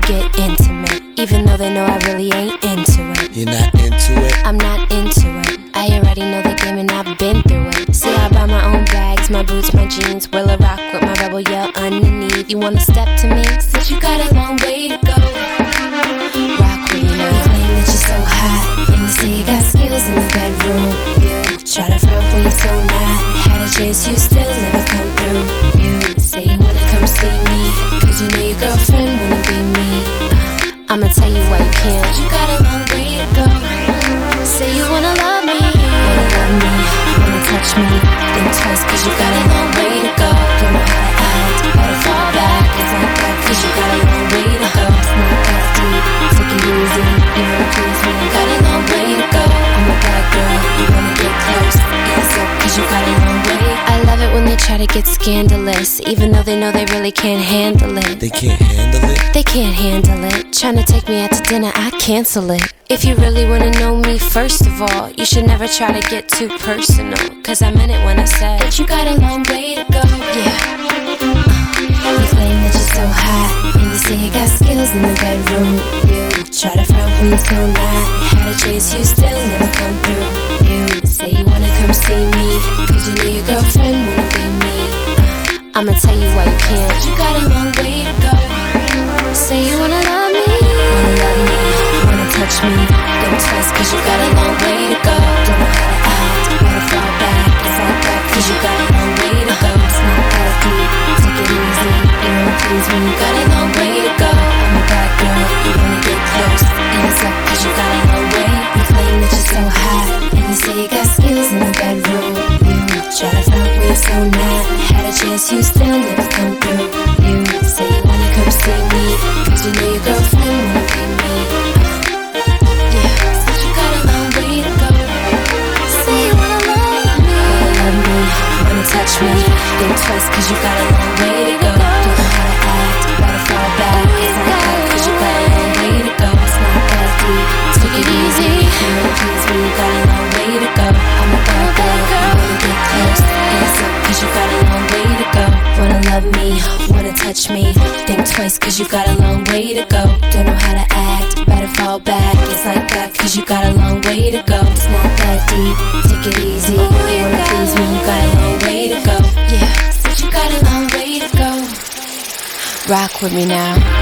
to get intimate, even though they know I really ain't into it. You're not into it? I'm not into it. I already know the game and I've been through it. See, I buy my own bags, my boots, my jeans. Will a rock with my rebel yell underneath? You wanna step to me? I'ma tell you why you can't. You got a long way to go. Say you wanna love me, wanna love me, wanna touch me. Think twice, cause you got try to get scandalous, even though they know they really can't handle it. They can't handle it. They can't handle it. Trying to take me out to dinner, I cancel it. If you really wanna know me, first of all, you should never try to get too personal. Cause I meant it when I said that you got a long way to go. Yeah. Uh, you claim that you're so hot, and you say you got skills in the bedroom. You try to front when you're so not. Had a chase, you still never come through. You say you wanna come see me, I'ma tell you why you can't. You got a long way to go. Say you wanna love me, wanna love me, wanna touch me. Think twice, cause you got a long way to go. Don't know how to act, wanna fall back. It's like that, cause you got a long way to go. It's not deep, take it easy. You wanna please me, you got a long way to go. I'm a bad girl, you wanna get close. Ease up, cause you got a long way. You claim that you're so hot, and you say you got Chance, you still never come through. You say you wanna come see me, cause you know your girlfriend be me. Yeah, you got a long way to go. Say you wanna love me, wanna love me, wanna touch me. Think twice, cause you got a long way to go. Don't know how to act, better fall back. It's like that, cause you got a long way to go. It's not take it easy. You wanna please me, got a long way to go. Touch me. Think twice, cause you got a long way to go. Don't know how to act, better fall back. It's like that, cause you got a long way to go. It's not that deep, take it easy. You wanna please me, you got a long way to go. Yeah, said you got a long way to go. Rock with me now.